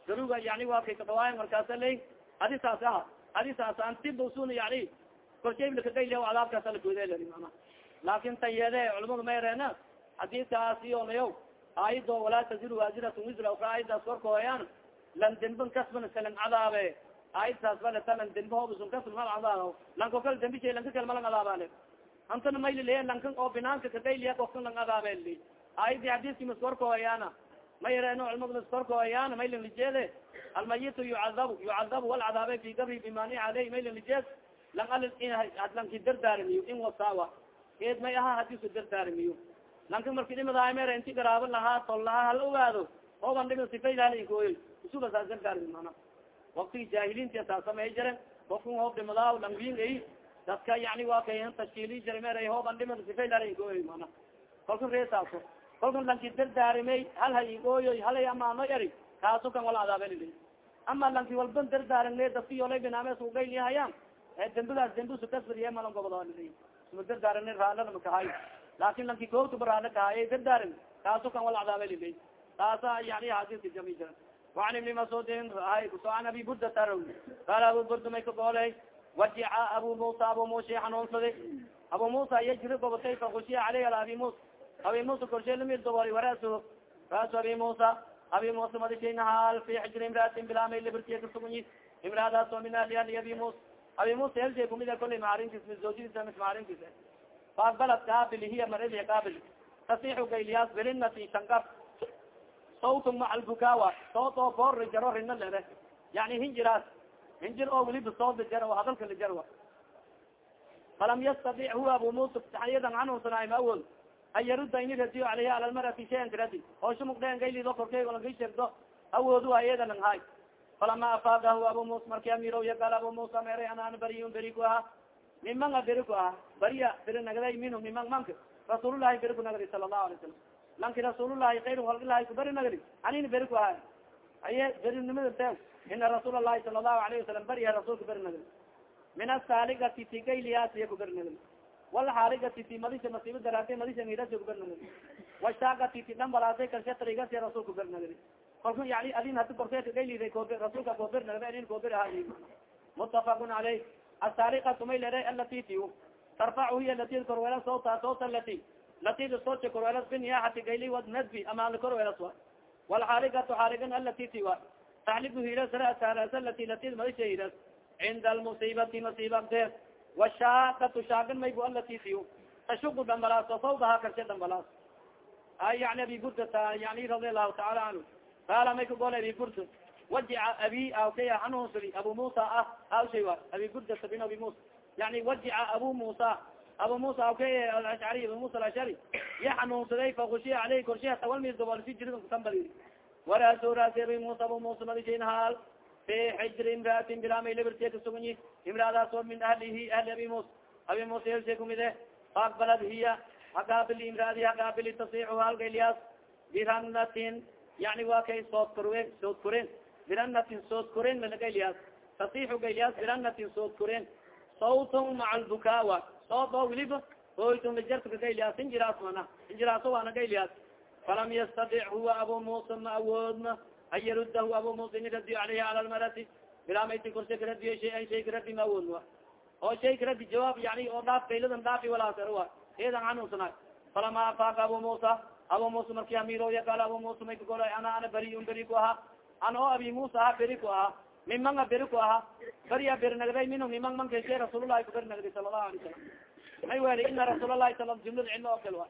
garuga yani waa kay kadhawaayan markaasa lay. Adi saas aha adi saas antiba usun yani korshay lakagayliya cadaabkaasa lagoode lari mana laakin tan yeede culamadu ma yareena. Xadiiskaasi onayo aayado walaa taziru waasiratun wisra ukra aayadaas korkooyaan lan dembin kasban salan cadaabe aayadtaas baleta lan dembi hoobisun kasban mal cadaabo lanko kal dembi shay lanka kal malang cadaabale antana maylileye lankan oo binaanka kadayliya kofkan lang cadaabe li aayadi xadiiski maskorkooyaana ma yareeno culamadu maskorkooyaana maylin lijeede almayitu yucadabu yucadabu walcadaabe fi gabri bimani aleyh maylin lijeed lang al lanki dardaarimiyo in wasaawa eed may aha hadisu dardaarimiyo lanka marki dhimadaay mer inti garaabo lahaa tol lahaa hala ogaado ooban dhimi sifaylalkooy usuba saas dardaarmi mana waktigi jaahiliintia saa samey jaren kofkan hoob dhimadaa langwin ay dadka yani waa kay tashkiili jara mer hooban dhimada sifaylalkooy mana kalkan reesaaso kalkan lanki dardaarimey hal ha igooyoy halay amaano eri kaaso kan wala adaabelil ama lanki walban dardaarine dadki yoolay binaamesugaylihayan dembigaas dembisu kasbadiye malan gobodal suma dardaarine raalana makahay laakin lanki koogtuba raala kahaye dardaarin kaaso kan wala cadaabelilay taasa yani hadiska jami jira وan iبni masudin an abi burdata raw qaala abu burda may ka gooley wajica abu musa abu musa xanuunsaday abu musa yajri gobatay fakushiya aleyh al abi musa abi musa korshe la mid dogooli warasu raasu abi musa abi musa madishaynahal fi xijri imraatin bilaamay libertiya kasugunyi imraadaas oo min ahli ahli abi musa abi musa helshay kumida kolay maarintis mis zawjadiisa mis maarintis faaqbalat kaabil hiya maradi kaabil tasixu gayliyaas bilinati shankar sawtun maca albukawa soot oo boorri jaro rina lere yani hinjiraas hinjir oo weliba sooda jar oo hadalka la jarwa falam yastadic huwa abu musa taxyadan xanuunsanaay ma awood an yaruda ini radiyo aleyha ala lmarati shayan karadi oo shumugdeen gaylido korkeygalangashirdo awoodu ayada lang hay falama afaadahu abu musa marki amirow yaqal abu musa meeray anaan bariyun beri ku aha mimanga beri ku aha bariya beri nagday minhu mimang manka rasuulullahi beri ku nagdi sala allahu alay salam lanki rasuulullahi kayr halgilahay kuberi nagdi anina beri ku aha aye berinimada ina rasuul allahi sala allahu alayhi wasalam beriya rasulka beri nagdi min asaaligati ti gayliyaasiya kuberi nagdi walxaaligati ti madisha masiiba daraate madisha nirasa kuberi nagdi washaagati ti dhambalaasay kalshatrigasiya rasulka beri nagdi kalku yani adin hadi korseeka gaylida koobe rasulka koober nagda anin koober ahaa mutafaqun caleyh asaaligatu may lere alati ti tarfacu hiya lati korweela sawta sawta lati latida soodka korweelas biniyaxati gayli wad nadbi ama ala korweelas wa walxaaligatu xaaligan alati ti wa taxligu hiras rasaras lati latid madisha hiras cinda almusibati masiibagteed washaakatu shaagan maybu alati ti tashugu dhambalaas o sawdaha karshe dhambalaas ay yani abi burdata yani radi allahu taala canhu qaala may ka gool abi burda wajica abi awkaya xanuunsadi abu musa ah awshay wa abi burdata bin abi musa yani wajica abu musa abu musa awkay alashcari abu musa alashcari ya xanuunsaday fakushiya aleyh korshiha tawalmis dobolsi jirid kutambadi waraasu raasi abi musa abu musa madishayn haal fi xijri imraatin bilaamay libertiya kasugunyi imraadaas oo min ahlihi ahli abi musa abi musa helshay kumide faaqbalad hiya hakaabili imraadi hakaabili tasixu halgayliyaas biranatin yani waa kay sood korwen sood koreen biranatin sood koreen managayliyaas tasixu gayliyaas biranatin sood koreen sawtun maca albukawa sood oo weliba oytun lajartuka gayliyaas injiraas mana injiraaso waana gayliyaas. Falam yastadic huwa abu musa ma awoodna an yarudahu abu musa ini radiyo aleyhi cala lmarati bilaamaytin korse karadiyo shay-an shay karadi ma awoodna oo shay karadi jawaab yani oo dhaaf kayladan dhaafi walaasarwa eedan xanuunsanaay falama afaaqa abu musa abu musa marki amiroya qaal abu musa may kagola ana ana beriun beri ku ahaa. Ana oo abi musa aha beri ku ahaa. Mimanga beri ku ahaa beriya beri nagday minhu mimang mankashe rasuulullahi ku beri nagday sala allahu alay salam may weli ina rasuulalahi sal jumlada cilmi oo kale wa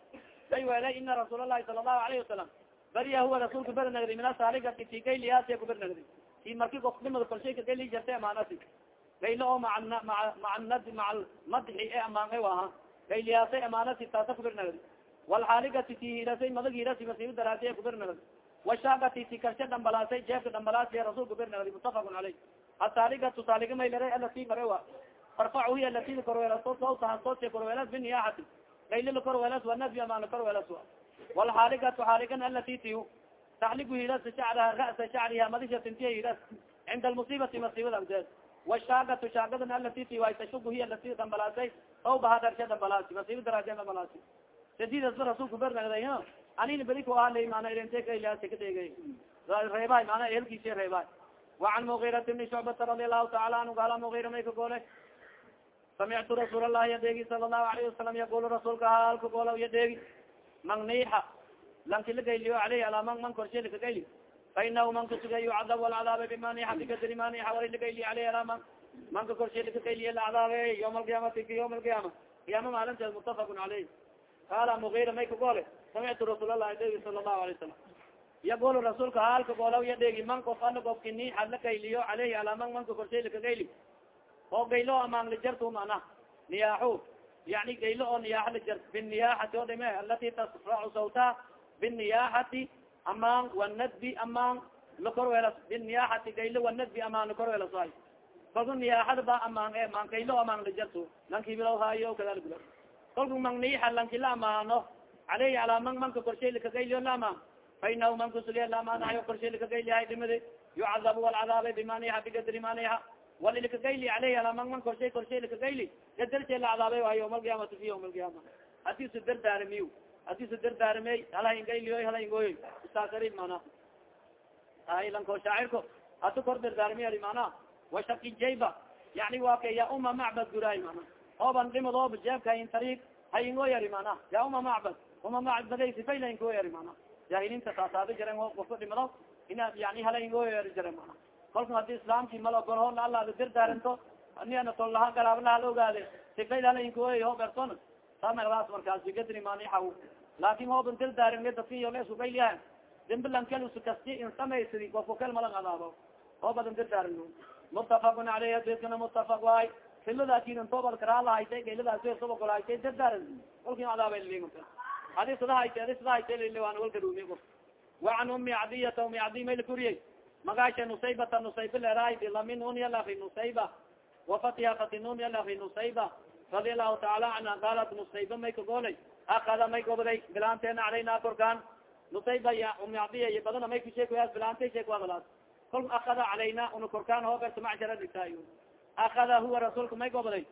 may wele ina rasuulalahi sala allahu alayhi wasalam beriya huwa rasuulka beri nagday min asaaligati ti gayliyaasiya ku beri nagday ti marki gofnimada kolshay ka gayli jartay amaanasi gaylo oo maa maa maa nad maca madxi e amaangay aha gayliyaasay amaanasi taasa ku beri nagday walxaaligati ti hirasay madag hirasi masiibo daraasiya ku beri nagday washaagati ti karshe dhambalaasay jeefka dhambalaasiya rasulka beri nagday mutafaqun caleyh asaaligatu saaliga may lere alati mare wa tarfacu hiya alati lakorweelas sawtaha soodka korweelas biniyaxati gayli lakorweelas wa nafyi ama lakorweelas wa walxaaligatu xaaligan alati ti taxligu hiras shacraha ra'sa shacriha madisha tintiya hiras cinda almusibati masiibada agdeed washaagatu shaagadana alati ti way tashubu hiya lati dambalaasay aw baha dharsha dambalaasi masiiba daraaja dambalaasi sadiidasba rasuulku bernagday anina beri ku ahalay mana irentekailasikadegay reebay mana ehelkiisi reebay وعan مغيرة بن شعبة رضي الlahu taعala anhu gala مغير may ka goole samictu رasuul الlahi yadeegi sala الlahu عlaه وasalam yaqul rasuulka halka goola yadeegi man niixa lanki lagayliyo aleyh alaa man man korshe lakagayli fainahu man kasuga yucadab alcadaaba bima nixa bikadri ma nixa wala lagayli aleyh alaa man manka korshe lakagayliya lacadaabe yوم القiyamati fi yوم القiyama qiyama maalinteed متafaq عalayh qala مغير may ka goole samictu rasuul الlahi yadeegi sala الlahu عlaه وsalam yagul rasuulka halka goolaw ya dheegi man of ana ofki nixa la gayliyo aleyhi alaa man manka korshay lakagayli oo gaylo amaan lijartu mana niyaaxu yani gaylo oo niyaaxa lijar biniyaaxati o dhime alati tasracu sawta biniyaaxati amaan wanadbi amaan lakorweelas biniyaaxati gaylo wanadbi amaan lakorweelas ay kalku niyaaxada ba amaan e maan gaylo amaan lijartu lankibilaw haayo kadalgula kalku man niixa lanki la amaano aleyhi alaa man manka korshay lakagayliyo la amaan fainahu man kusuliya laamaanayo korshay lakagaylihay dhimadi yucadabu walcadaaba bima niha bigadri ma niha wal lakagayli aleyhi alaa man korshay lakagayli gadarse la cadaabay waa yawma alqiyamati fi yawma alqiyama haddii su dardaaramiy haddii su dardaarmey halaingayliyo halaingoy istaasari mana ay lanko shaacirko hadu kor dardaarmiy ari mana washaki jayba yani waa ka ya uma macbad guraay mana ooban dhimadooba jeebka in tariig hayingoy ari mana ya uma macbad uma macbaday sifaylaingoy ari mana jahiliinta saasaado jaren ofka dhimado ina yani halaingoy jaren mana kolka haddii islaamki malo golho alaada dirdaarinto niana tollaha galaablaha la ogaade sifayl halaingoy ho berton samelaas markaas bigadri manixa laakin hooban dirdaarin dadkiyo la isugayliyaha dimbilankel usukasti in samaysidi kofkakel malan adaabo. Hoobadan dirdaarin mutafaqun aleyh hadiskana mutafaq waay. Siladakin toobad karaalahaysay gayladaas soba golhaysay dirdaarin kolki adaabali adi sadahayte adi sadahaytewan walkarumi waan umi cadiyata umi cadiy may lakuriyey magaasha nusaybata nusayba leraay bilami nun yalafi nusayba. Wafatiha fati nun yalafi nusayba. Radi allahu taala canha qaalat nusayba may kagoolay akada may gobday bilaanteena calayna korkaan nusayba ya umi cadiya iyo badana may kusheekuyaas bilaantay sheekuadalaas kol akada calayna una korkaan hooberta macshara dhigtaay akada huwa rasuulka may gobday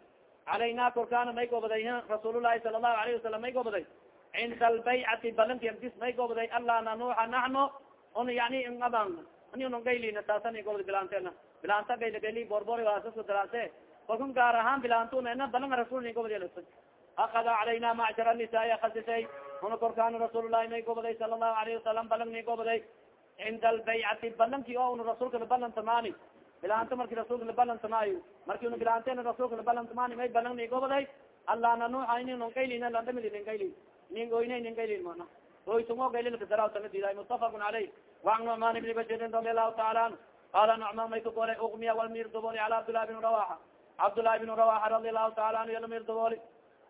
calayna korkaana may gobday rasuulullahi sala allahu alayhi wasalam may gobday cinda albaycati balanki agdis may gobday alla nanuuxa naxno un yani aban nin gaylina taasani gobda bilaantena bilaanta gayla gayli borbor asaska daraase kalkun gaar ahaan bilaantuna balan rasul ni gobda akada calayna macshara nisaai akasisay una korkaana rasuulullahi may gobday sala allahu alayhi wasalam balang ni gobday cinda albaycati balanki oo una rasuulka labalantamaani bilaanta marki rasuulka labalantamaayo marki una bilaantena rasuulka labalantamaani may balang ni gobday alla nanuuxa inin gaylina landamidi nin gayli nin oyne nin gaylin mana? Oytumo gaylilkadarasanadiday mutafaqun caleyh waan nucman ibni bashirin radi allahu taala. Anhu qala nucman may ka golay ukmiya walmir dobooli cala cabdullahi bn rawaxa cabdullahi bn rawaxa radi allahu taala anhu yalamir dobooli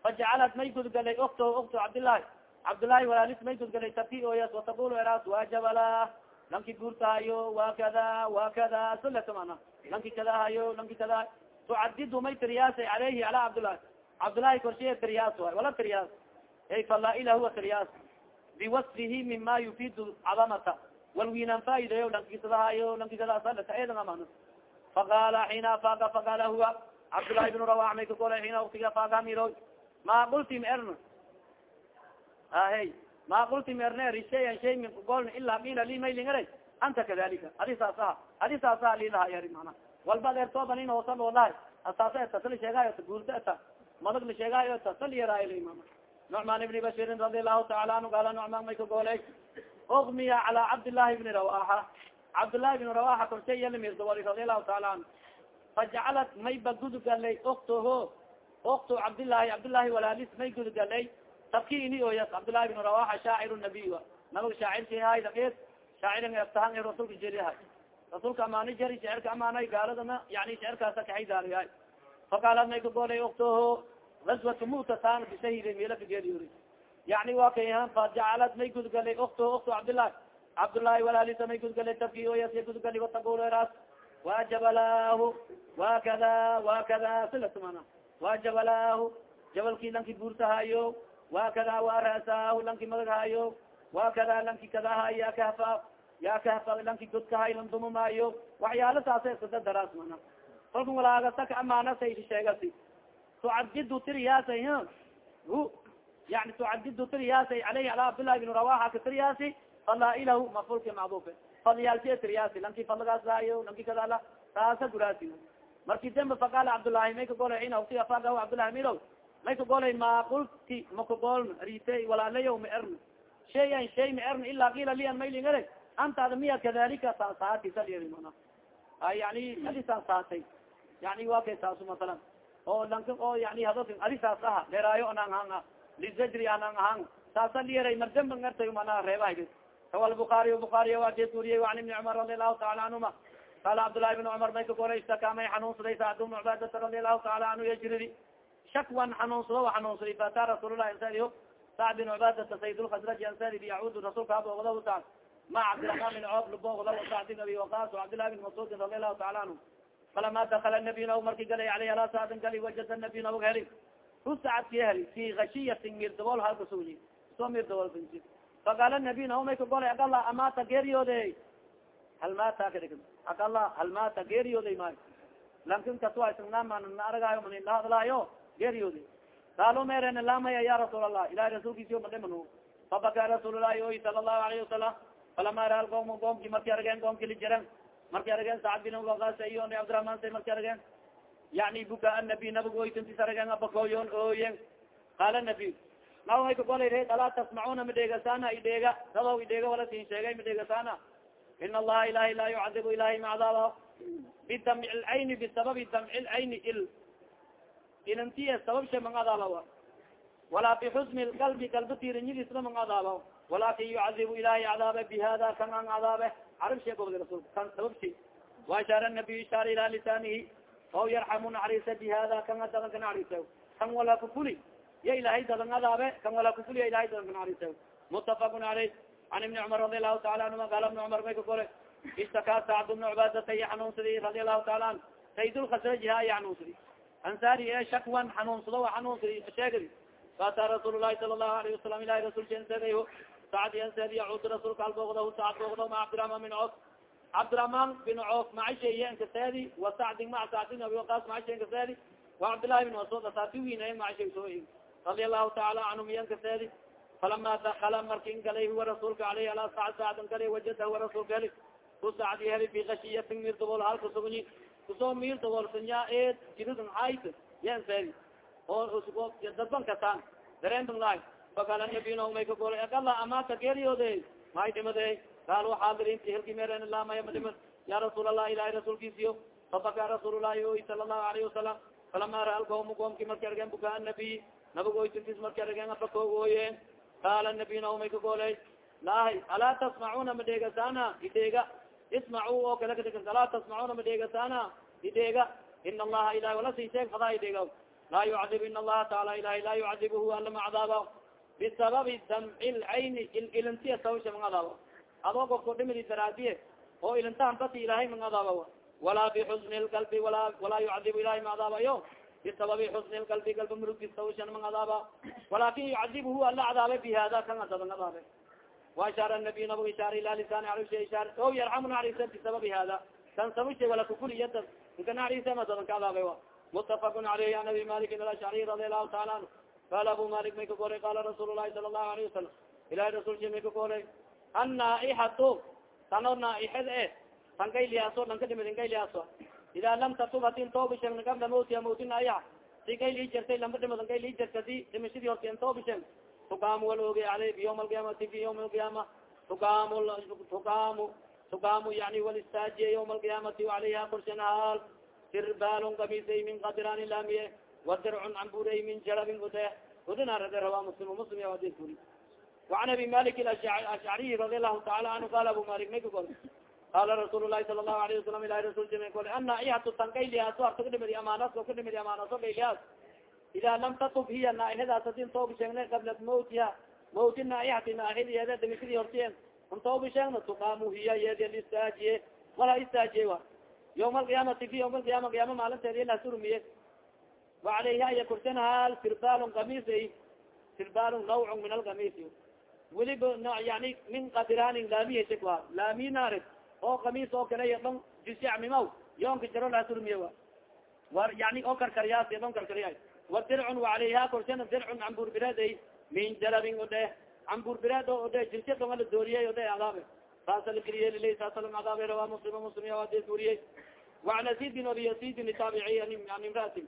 fajacalat may gudgalay okto okto cabdillahi cabdullahi walaalis may gudgalay taki oyas wataqul eras wajabala lanki guurtahayo wa kada wa kada sulata mana? Lanki kadahayo lanki kada. Tucadidu may tiriyaasay caleyhi ala cabdullahi cabdullahi korshiya tiriyaas way wala tiriyaas ay falaaila huwa tiriyaas biwasfihi mima yufid cadamata walwinan faa'ideyo lankisadahayo lankisadaasaaedan faqala xiina afaaga faqala huwa cabdullahi bn rawax may kagolay xiina waktiga afaaga miro ma qultim ern ahe ma qultim erne rishayan shay min kagoln ilaa qila li maylingara anta kadalika adi saas aha adi saas aha lilaha eri mana walba adeertoobanin hoosan olahay asaasa eta sali sheegayo ta guurta eta madag la sheegayo eta sali yaraayo mama nucman ibni bashirin radi allahu taala anhu gaala nucman may ka gooley ukmiya cala cabdillahi bni rawaxa cabdullahi bni rawaxa korshay yalimirdawali radi allahu taala anhu. Fajacalat may ba gudgalay oktoho okto cabdillahi cabdillahi walaalis may gudgalay tabki ini oyas cabdillahi bni rawaxa shaacir nabiy nabag shaacirki hay daeed shaacirin aftahan rasulka jerihay rasulka amaani jeri shecirka amaanay gaaladana yani shecirkaasa kaxaydaariyahay faqaalat may ka goolay oktoho aswat mutatan bisahiri mila kageeriuri yani wa kay fajacalat may gudgalay okto okto cabdillahi cabdullahi walaalisa may gudgalay tabki oyas gudgali watagul ras wajabalahu wa kada wa kada silatumana wajabalahu jabalki lanki buurtahayo wa kada wa rasahu lanki madaghayo wa kada lanki kadaha ya kahfa ya kahfa lanki godkahay landumamaayo waxyaala saasa iskada daraas mana kalku walaagasaka amaanasay sheegasi tucadidu tiriyaasay hu yani tucadidu tiriyaasay aleyhi ala cabdllahi bin rawaxa ka tiriyaasi falailahu mafulki macdufe fadiyaalsiya tiriyaasi lanki fadlagaas laayo lanki kadala taasa guraasi marki dembe faqaala cabdullahi may ka golay ina wti afagahu cabdullahi midow may ka golay ma kulti makagooln rite walaalayo ma ern shayan shay ma ern ila kila lian maylingare antaada miya kadalika sasaati salmana yani adisaan saatay? Yani wa kay saasu masalan oo lanka oo yani hadasin adisaas aha dheraayo anang hanga lizajri anang ahang saasa liyaray mardamba ngartay mana reebahay rawa buaariy buaariy waadis wuriyey an ibni cumar radi allahu taala canhuma qala cabdllahi bn cumar may ka goray istaka may xanuunsaday sacd bn cubaadata radi allahu taala canhu yajridi shakwan xanuunsado wa xanuunsaday fata rasuullahi ansariyo sacd bin cubaadata sayd lkhasraji ansari biyacuud rasuulka aboogda ta ma cabdiraحman bin coob luboogda sacd bin abi waqas cabdillahi bin mascuudin radi allahu taala canhu falama dakala nabiy naog marki galay aleyh ala sacdin gali wajada nabiy naog heli hu sacadki heli fi gashiyatin mir dabool halkasuyi soo mir dabool faqaala nabiy naog may ka golay agala amata geeriyoode hal mata agala hal mata geeriyooday maayo lankin kaswaisnama na aragaayo manila hadlaayo geeriyooday qaalo meerena lamaya ya rasuul allah ilahi rasuulkiisiyo madhimano fabaka rasuullahi oy sala allahu alayhi wasalam falama raal goom goomki marki argeen goomki lijaran marki argeen sacad bin waqas iyo cabdiraحman say marki argeen yani buka anabi nabig oytantis argeen abakoyon ooyen qaala nabi naw ay kagolay re alaa tasmacuna madheegasana idheega dadow idheega wala tin sheegay madheegasana in allaha ilahi laa yucadibu ilahi macdaaba bidamci lcayni bisababi damci lcayni il. Ilantiya sabab sha mang adaaba walaa bixusni lqalbi galba tiirinyadiisna mang adaaba yucadibu ilahi cadaaba bihada kan an cadaabe carab shee gobda rasulka kan sabab shay waashaara nabiy ishaara ila lisanihi o yarxamu naxariisa bihada kan adadan ka naxariisa kan wala kufuli ya ilahay dadan adaabe kan wala kufuli ya ilahay dadan ka naxariisa mutafaqun caleyh an ibni cumar radi allahu taala anhuma qaala ibni cumar may ka kole istakaa sacd bna cubaadata iya xanuunsadi radi allahu taala an saydulkhasrajiha iya xanuunsadi ansaari ee shakwan xanuunsado a xanuunsadi sheegadi faata rasuul lahi sala allahu alayhi wasalam ilahi rasulkansegay sacd ansed yacuud rasuulka alboogda sacd boogda ma cabdiraحman bin coof cabdiraحman bin coof macasheeye nkasedi wa sacdin maca sacdin abi waqas macashe nkasedi wa cabdillahi bin masud asaati wiinaye macashe soo radia allahu taala canhum iya nkasedi falama dakala markin galay huwa rasuulka aleyh ala sacd sacdan galay wajada huwa rasuulka heli ku sacdi heli fi kashiyatin mir dabool hal kasugni ku soo mir daboolsanya e jiridan hayt yan sedi oo dadban kasaan dareentan lahay fakala nabiyna may ka golay agala amata geeriyoode may dhimade kaalo xaadirinti hilki meren lamaya madhimad ya rasuul allah ilahi rasuulkiisiyo fabaka rasuul lahi oy sala allahu alayhi wasalam falama ra alqawm qoomki marki argeen bukaa nabiy nabag oytintis marki argeen abako ooyeen qaala nabiyna may ka golay lahay alaa tasmacuna madheegasana ideega ismacu oo kale kadhig alaa tasmacuna madheegasana ideega ina allaha ilahi wala sii sheeg fadaa ideega laa yucadib in allaha taala ilahi laa yucadibhu alama cadaaba bisababi damci lcayni ilintiya sawsha mang adaaba adoo gofko dhimidi daraadiye oo ilintahan bati ilahay mang adaaba walaa bixusni lgalbi wala walaa yucadibu ilahi ma adaabayo bisababi xusni lgalbi galba murugdi sawshan mang adaaba walakin yucadibhu ala cadaabe bi hada kan adaban adaabe waashaara nabiy nabag ishaara ila lisani arsha ishaar o yarxamu naxariisa bisababi hada kan sabusha wala kukuliyada inka naxariisa madadan ka adaabe wa mutafaqun alayhi an abi malikin alashcari radi allahu taala anhu qala abu malik may ka koray qala rasuul lahi sala allahu alayhi wasalam ilahi rasulki may ka koray annaaixatu tano naaixad e tan kayliyaaso dhan ka dhimidin kayliyaaso idaa lam tatub hadin toobishen qabla mawtiha mawti naaixa si kaylii jartay lamba dhimadan kaylii jartadi dhimashadii horti toobishen tukaamu wal oge aley fi yawm alqiyamati fi yawm alqiyama tukaamu tukaamu tukaamu yani wal istaajiye yawma alqiyamati alayha korshen haal sirbaalon kamisay min qadirani laamiye wadircun camburay min jarabin ude udinarade rawa muslim muslim ya hadis kuri وعan abi malik ashcariy radi allahu taala anhu qala abu malik may ka gol qala rasuul lahi sala الlahu alayه wasalam ilahi rasul jima gole anaaihatu tan kayliaso arta kadhimidi amaanaso kadhimidi amaanaso kayliaas ida lam tatub hiya naaihadaas hadin toobi sheegne qabla mawtiha mawti naaihati naaihadiyeede dimisidii hortien un toobi sheegna tuqaamu hiya yeedi istaajiye wala istaajiye wa yawma alqiyamati fi yawma alqiyama qiyama maalinteedi la surmiye وalayha iya kursen hal sirbaalun kamisay sirbaalun nawc min alkamis weliba yani min qadiraanin laamiyasha a laami naarid oo kamis oo kale dhan jisacmimaw yoonka jaro laa surmiye wa war yani oo karkariyaas don karkariya wa dircun wacalayha korshana dircun cambur bireed min jalabin ode cambur bireed o ode jirsi donga la dooriyey ode adaabe saasa lakeliye lilay saasa lang adaabe rawa muslim muslim ade dooriyey وعn asidin abi asidin taabiciy an imraatin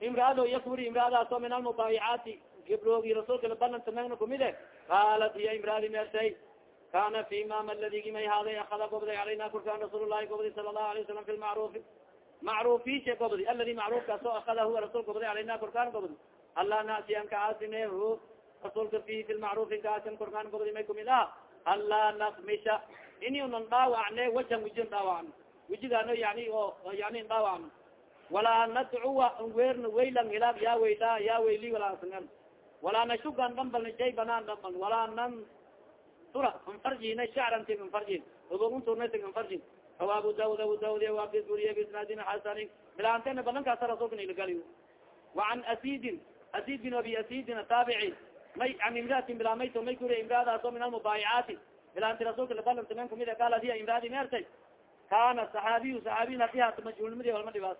imraado yakuri imraadaaso min almubaayicaati gibroogi rasuulka labalanta megna kumide qaalat iya imraadi meertay kana fi mama ladigi may haaday akada gobday alayna kurkaan rasuul lahi gobday sala الlahu alay wasalam fi lmacrufi macrufishe gobdi aladi macrufkaaso akada rasul gobday alayna kurkaan gobdi alla nasiyan kacaasine hu rasuulka fi fi lmacrufi kaasin kurkaan gobdi may kumid ah alla nakmisha ini dhaawacne wajan wijin dhaawacno wijigaano yani o yani dhaawacno walaa nadcuwa weerna waylan hilaab ya wayla ya wayli walaasangan walaa nashugan dhambal jay banaan dhambal walaa nan sura anfarjina shacranti anfarjin ogogunturnati anfarjin rawa abu daud abu daud waabis wuriye bisnaadin xasanin bilaantena balankaasa rasulka nilagaliy waan asidin asid bin abi asidin ataabici may an imraatin bilaamayto may kuriya imraadaaso min almubaayicaati bilaanti rasulka labalanta men kumid qaal adiya imraadi meertay kana saxaabiyu saxaabiyin haddii hata majhuulnimadi walma dhibaas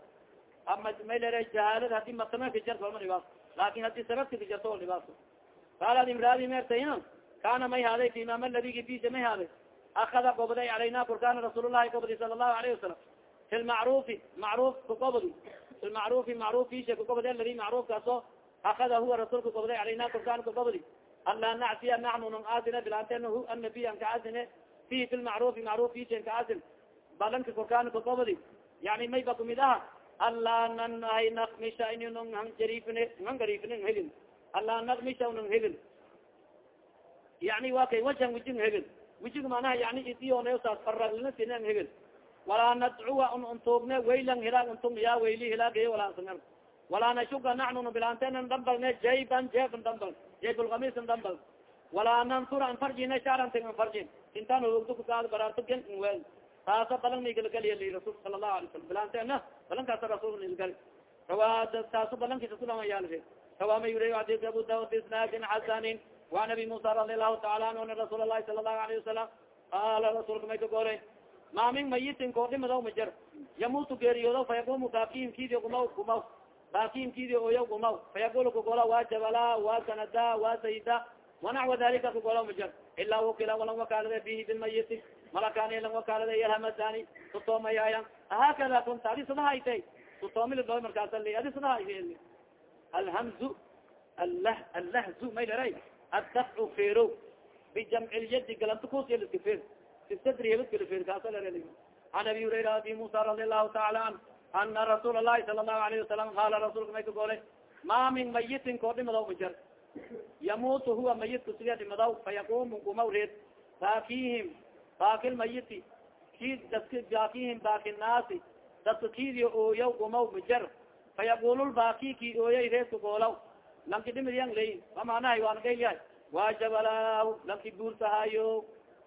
ama may lera jahaalad haddii matamaka jarta walma dhibaas laakin haddii sababtika jarto wal dhibaas qaalad imraadi meertay kana may haaday fi imam ladigi bisa may haaday akada gobday alayna kurkana rasuul lahi sala lahu alayhi wasalam fi lmacrufi macruf kugobdi fi lmacrufi macruf fisha kugobdi aladi macrufkaaso akada huwa rasuulka gobday alayna kurkaan kugobdi anlaa nacsiya naxnu nang aasine bilaantena hu annabiy an kaasine fi fi lmacrufi macruf fisha kaasin balanka korkaan kagobdi yani may ba kumid aha alaa nanahay nakmisha in nong han jarifine ngan garifine hegin alaa nakmisha nang hegin yani wa kay wajan wijin hegin wijig manaha yani idiyonasaas faraglina sinan hegin walaa nadcuwa un untuugne waylan hilaag untung ya wayli hilaagay walaasangan walaa nashuga naxnun bilaantenan dambalne jayban jeefan dambal jayblkamisan dambal. Walaa nansura an farjina shaaranting an farjin intaan ogto kukaad baraarto gen wel taasa balan nigalgaliy rasul sala lahu alay salam bilaanteena balankaasa rasul nilgali rawa taaso balankiisa kulamaya rawa ma yuri adis abu daud bisnaadin xasanin وan abi musa radi alahu taala anhu ana rasuul الlahi sala الlahu alayه wasalam qaala rasuulka may ka goore ma min mayitin koodhimadaw ma jar yamutu geeriyoodo fayaqumu baakiyimkidi gumaw gumaw baakiyimkidi oya gumaw fayaqul kagola wa jabala wa sanada wa sayida wanaxwa dalika kagola ma jar ilaa wakila walan wakaalade bihi bilmayiti malakani lang wakaalade yalhamadani tutoomayaya ahakada kunta adi sadahaytay tutoomilidoo markaasa li adi sadahay alhamzu allah allahzu may laray adafcu fero bijamci lyadi galanta kusiska fer sisadriyabadkala fer kaasa la an abi hurayra abi musa radi allahu taala an ana rasuul alahi sala allahu alayhi wasalam qaala rasulka may ka goole ma min mayitin koo dhimadaw ma jar yamutu huwa mayidka siga dhimadaw fayaqumu gumaw reed baakihim baaki lmayiti ki daska baakihim baaki naasi daska kidio ooyaw gumaw ma jar fayaqul lbaaki ki ooyay reedka goolaw lanki dhimidyan lay amanahay waan gaylihay waa jabalaah lanki guurtahayo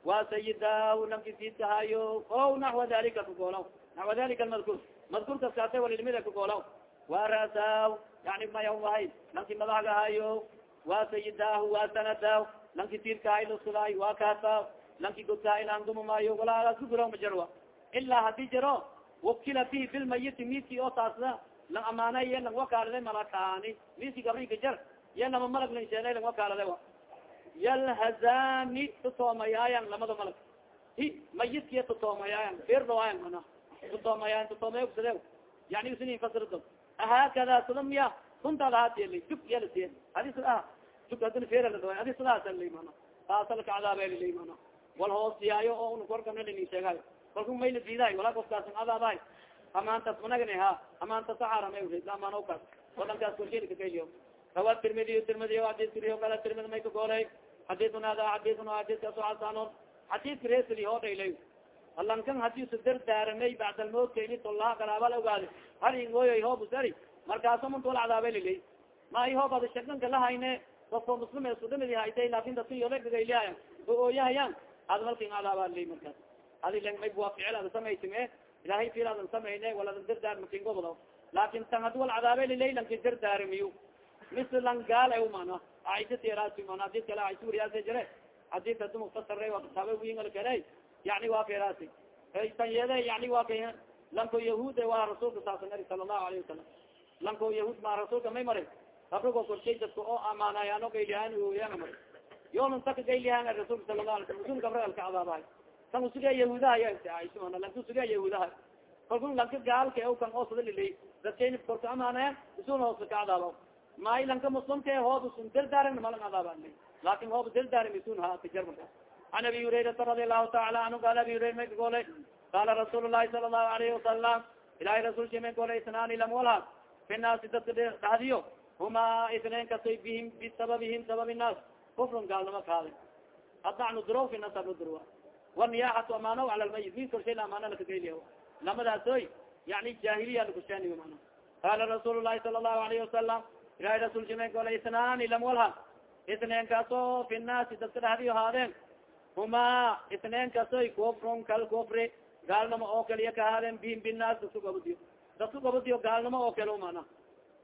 waa sayidaah lanki siidkahayo o naxwa dalika kagoolaw naxwa dalika almadkur madkurkas kaasa walilmida kagoolaw waa ra'saahu yani mayawahay lanki madahgahayo waa sayidaah waa sanadaah lanki tiirkahay lusudaay waa kaasa lanki godkahay langumamaayo walaagas kuguraw ma jarwa. Ilaa haddii jaro wakila fihi bilmayiti midki oo taasda lang amaanay ye lang wakaalada malakaani. Miski gabriga jar ye lama malag lang sheegay lang wakaalada wa. Yalhazani tutoomayaayan lamada malag. Hi mayidkiya tutoomayaayan firdawaayan mana. Tutoomayaayan tutoomaya kusade yani usini fasirdo ahakada sada miya kuntaad ahaatiyali jug yalasiye adi sada ah jug hadina firaladawa adi sadaasali mana. Taasalka cadaabelilay mana wal hoosiyaayo oo sheegayo kalku mayla diidahay walaa kofkaas cadaabahay amaantas managni ha? Amaantas aaramayamaankaas wadankaas korshilka kayliyo. Rawa tirmidiy tirmidiy adis kuriyo kala tirmidi may ka goolay. Xadiun hada xadiun xadiskaas xasanon xadiidka resli hodhaylay alankan haddii su dardaaramay bacdalmootka ini tolaha garaabal ogaadi harin ooyoy hoobusari markaaso mant wal cadaabay lilay ma i hoob ada shaganka lahayne kofko muslim sudhimidi haytay laakin dadka yolagagaylihayan o ooyahayaan ad malkin cadaabaa lilay markaas. Adi lang may buwa ficil ada samaysim e ilahay fil adan samayne waladan dardaar makingobdo laakin tan hadi wal cadaabay lilay lanki dardaarimiyo mis lang gaal e mana aisha teraasi mana hadid kale aisha wariyaasa jire. Hadid hadi muktasare waa kitaaba wingal kale yani waa keraasi tan yede yani waa kay lanko yahuud waa rasuulka saasan eri sala allahu alayhi wasalam lanko yahuud ma rasuulka may marin kabrigo korshay dadka oo amaanayaano gaylihaan oyaana mari yoolun taka gaylihaan rasuulka sala lahu alay slam rasul kabra alka cadaabahay kan usuga yahuudaha ya lanka usuga yahuudaha kalku lanka gaalka e kan oosada lilay dadkayna korka amaanayan isun hoosa ka cadaaba may lanka muslimka e hoob sun dildaarin malan cadaaba laakin hoob dildaarin isun ha kajar marka an abi hurayrata radi taala anhu qaala abi hurayra may kagolay qaala rasuul lahi alayhi wasalam ilahay rasulki may golay isnaani lamwalha fi naasi dadka dhadiyo huma isnayn kasoy bihim bisababihim sabab naas kufrun gaalnimo kaada adacnu duro fi nasab durwa waniyaxatu amaano cala lmayit min korshay la amaana lakageliya lamadaasoy yani jahiliya lakusheeniyo mana qaala rasuul lahi sala allahu alayhi wasalam ilahay rasulki may golay isnaani lamwalha isnayn kaso fi naasi dadka dhadiyo haadeen huma isnayn kasoy kufrun kal kufri gaalnimo oo kaliya ka ahaadeen bihim binaas dadku gabadiyo dadku gabadiyo gaalnimo oo kale mana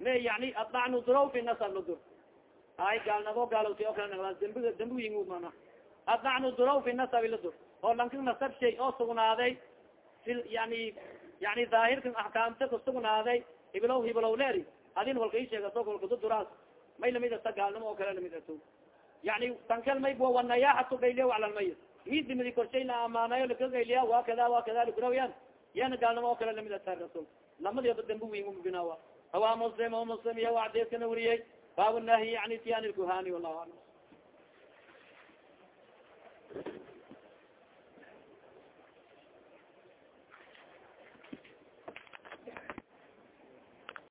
me yani adacnu duraw fi nasab ladur ay gaalnabo gaalowti oo kale nagdaa dambiga dambiging mana. Adacnu duraw fi nasabi ladur oo lanka nasab shay oo sugnaaday fi yani yani daahirkan axkaamta kusugnaaday iblow hiblow leeri. Adin walka i sheegato kolkadu duraas. May la mid ata gaalnimo oo kale la mid ato yani tankal may bo wanayaxatu gayliya waclalmayit midimidi korshay la amaanayo laka gayliya wa kada wa kada lagurawyaan yana gaalnimo oo kale la mid ata rasul. Lamadiaba dambi wing binawa. Hawa muslim o muslim iya wadeeskana weriyey baab nahyi yani tiyaan lkuhani wallahu alam